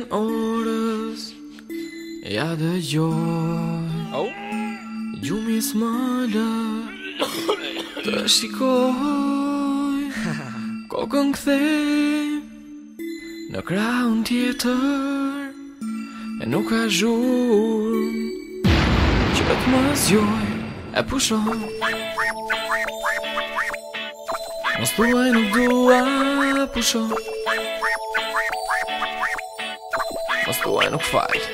ditën orës Ja dhe gjoj Gjumis më smalë Të shikoj Kokën këthej Në kraun tjetër E nuk ka zhur Që të më zjoj E pushon Mos përvej nuk dua Pushon Po e nuk fajt,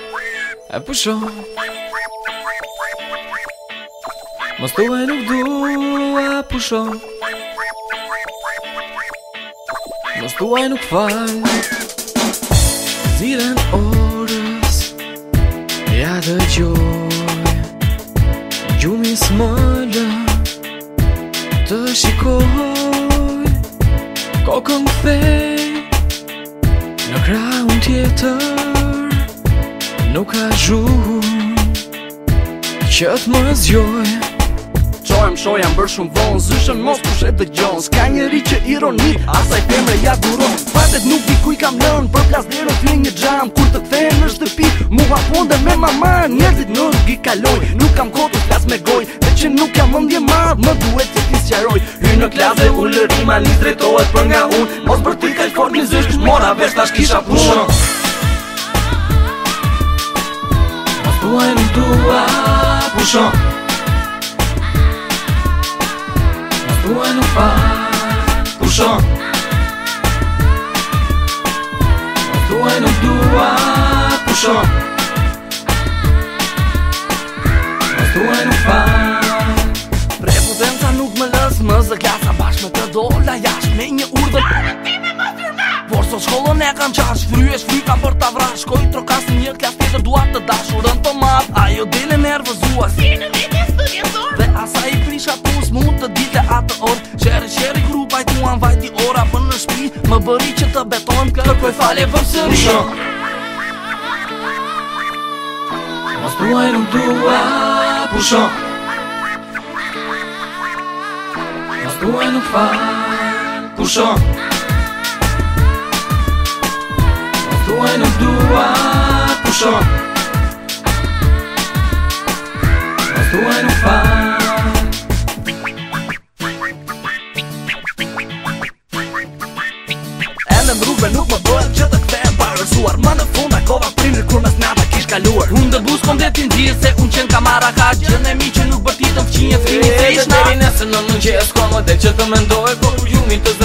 E pusho po Mos të e nuk du E pusho Mos të e nuk fajt Ziren orës ja dhe gjoj Gjumi smëllë Të shikoj Kokën këthej Në kraun tjetër Nuk ka gjuhu Që të më zjoj Qojëm shojë jam bërë shumë vonë Zyshën mos të dhe gjonë Ska njëri që ironit, Asaj temre ja duron Fatet nuk di kuj kam nërën Për plas dhe rëfli një gjam, Kur të këthejë në shtëpi Mu hapon dhe me mama Njerëzit në rëgi kaloj Nuk kam kohë të plas me goj Dhe që nuk kam vëndje madhë Më duhet të t'i s'jaroj Hy në klas dhe u lëri Ma një zdretohet për nga unë Mos për ti i një zysh Mora kisha pushon. e më dua Pushon Më dua nuk pa Pushon Më dua nuk dua Pushon Më dua nuk pa Prepotenta nuk me lës Më zë klasa me të dola jashkë Me një urdhë Më Sot shkollon e kanë qash Fry e shfry ka për ta vrash Koj të rokas një një t'la fjetër duat të dash Urën të mat, ajo dele nervëzua Si në vete së të vjetur Dhe asa i prisha pus mu të dite atë orë Qere qere grupaj të muan vajti ora Për në shpi më bëri që të beton Kërkoj kërë falje për sëri Shok Mas duaj në tua Pusho Mos duaj nuk fa Pusho Pusho nuk dua pushon pusho Mas tu e nuk fa E në mruve nuk më bëhet që të këte e mbarësuar Ma në fund a kova primër kur mes nga kish kaluar Unë dhe busë kom dhe t'in se unë qenë ka marra ka gjën e mi që nuk bërti të fqinë e frinit të ishna E dhe të të në të të të më të që të po të të të të të të të të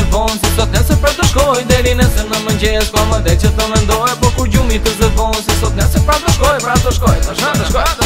të të të të të nëse në më njëjës pa më dhe që të mendoj Po ku gjumi të vonë si sot njëse pra të shkoj, pra të shkoj, të shkoj, të shkoj, të shkoj,